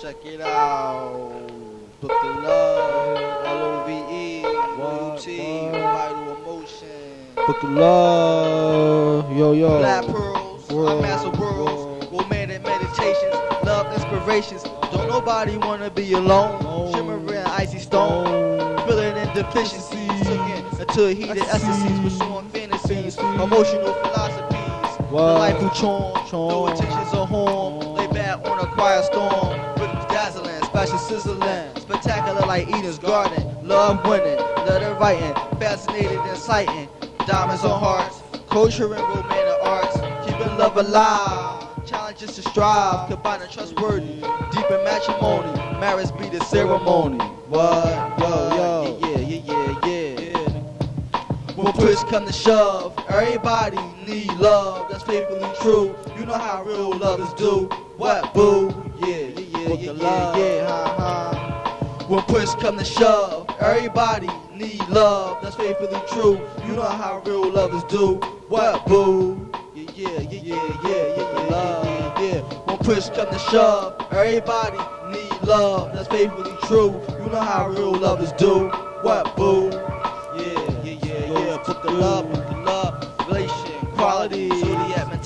Check it out. Book the Love, L-O-V-E, W-T, Vital Emotion. Book of love, yo yo. Black pearls, I World, master worlds, world. romantic meditations, love inspirations. Don't nobody wanna be alone. Shimmering icy stone, filling in deficiencies. Until heated ecstasies, pursuing fantasies, emotional philosophies. The life of charm, no intentions of harm. Lay back on a quiet storm, special sizzling, spectacular like Eden's garden. Love winning, letter writing, fascinated, inciting. Diamonds on hearts, culture and romantic arts, keeping love alive. Challenges to strive, combining trustworthy, deep in matrimony. Marriage be the ceremony. What? Yo, yo. Yeah, yeah, yeah, yeah. When push come to shove, everybody need love. That's faithfully true. You know how real lovers do. What, boo? Yeah, yeah, yeah, with the love. Yeah, ha ha. When push come to shove, everybody need love. That's faithfully true. You know how real lovers do. What boo? Yeah, yeah, yeah, yeah, yeah, yeah. Yeah, When push come to shove, everybody need love. That's faithfully true. You know how real lovers do. What boo? Yeah, yeah, yeah, yeah. Put the love, put the love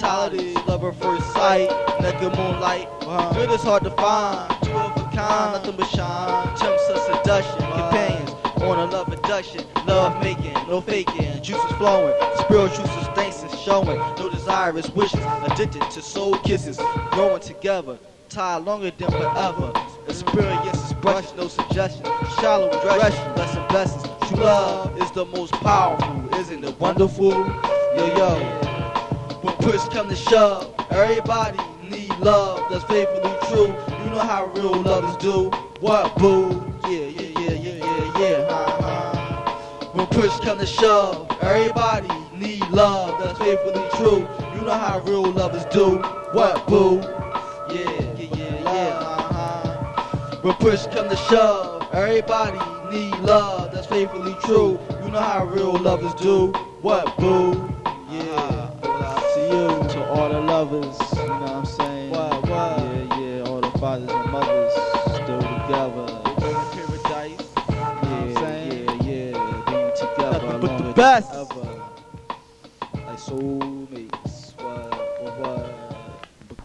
love at first sight, naked moonlight. Good is hard to find, two of a kind, nothing but shine. Temps of seduction, companions on a love abduction, love making, no faking, juices flowing, spiritual substances showing, no desirous wishes, addicted to soul kisses, growing together. Tied longer than forever. Experiences brush, no suggestions. Shallow aggression, blessing blessings. True love is the most powerful, isn't it wonderful? Yo yo. When push come to shove, everybody need love that's faithfully true. You know how real lovers do. What boo? Yeah, yeah, yeah, yeah, yeah, yeah. Ha, ha. When push come to shove, everybody need love that's faithfully true. You know how real lovers do. What boo? Yeah, yeah, yeah, yeah. Uh-huh. When push come to shove, everybody need love that's faithfully true. You know how real lovers do. What boo? You, to all the lovers, you know what I'm saying? What, what? Yeah, yeah, all the fathers and mothers still together. Paradise. Yeah, I'm saying? yeah, yeah, being together Nothing but the best. ever. Like soulmates.